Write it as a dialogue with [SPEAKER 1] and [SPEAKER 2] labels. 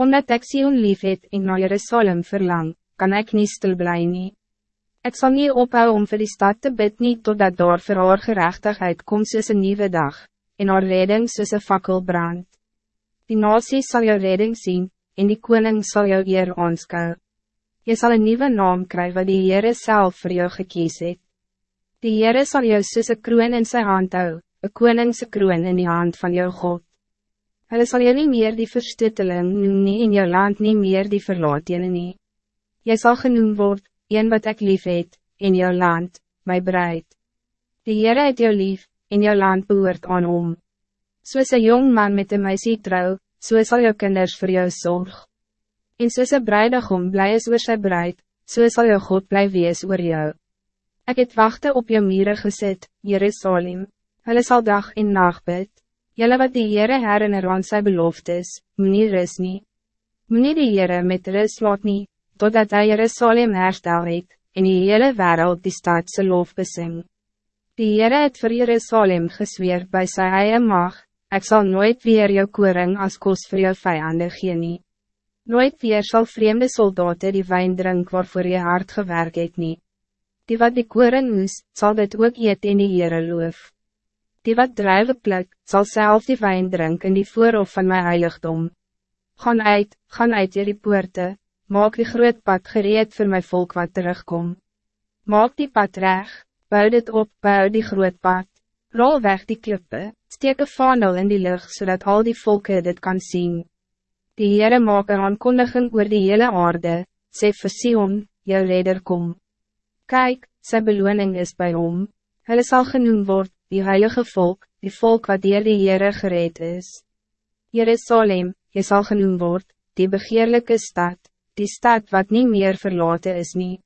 [SPEAKER 1] Omdat ik Sion lief het en naar Jerusalem verlang, kan ik niet stil blij nie. Ik zal niet ophouden om voor die stad te bid nie totdat daar vir haar gerechtigheid komt soos een nieuwe dag, en haar redding soos een fakkel brand. Die nasie zal jou redding zien, en die koning zal jou eer aanskou. Je zal een nieuwe naam krijgen wat die Heere zelf voor jou gekies het. Die Heere zal jou soos een kroon in zijn hand hou, een koningse kroon in die hand van jou God. Hulle sal jou nie meer die verstutteling noem nie in jou land nie meer die verlaatjene nie. Jy sal genoem word, een wat ik lief het, in jou land, my bruid. Die Heere het jou lief, in jou land behoort aan om. Soos een jong man met een meisie trouw, so sal jou kinders voor jou zorg. En soos een bruidegom bly is oor sy bruid, so sal jou God bly wees oor jou. Ik het wachten op jou mieren gezet, Jerusalem. Hulle sal dag en nacht bid. Jelle wat die Heere herinner aan sy beloftes, moet nie rus nie. Moet nie die Heere met rus laat nie, totdat hij Jerusalem herstel het, en die hele wereld die stadse lof besing. Die Heere het vir Jerusalem gesweer by sy eie mag, ek sal nooit weer jou koring als kos voor jou vijanden gee nie. Nooit weer zal vreemde soldaten die wijn drink waarvoor je hard gewerkt het nie. Die wat die koring moes, zal dit ook eet in die Heere loof. Die wat drijven pluk, zal zelf die wijn drink in die voorhof van mijn heiligdom. Gaan uit, gaan uit jullie poorte, Maak die groot pad gereed voor mijn volk wat terugkom. Maak die pad reg, bouw dit op, bouw die groot pad. Rol weg die klippe, steek een vanel in die lucht zodat al die volken dit kan zien. Die Heere maak een aankondiging oor die hele aarde, sê vir Sion, jou redder kom. Kijk, sy beloning is bij hom. Hulle sal genoem word, die heilige volk, die volk wat dier die Heere gereed is. Jerusalem, jy sal genoem word, die begeerlijke stad die stad wat niet meer verlaten is niet.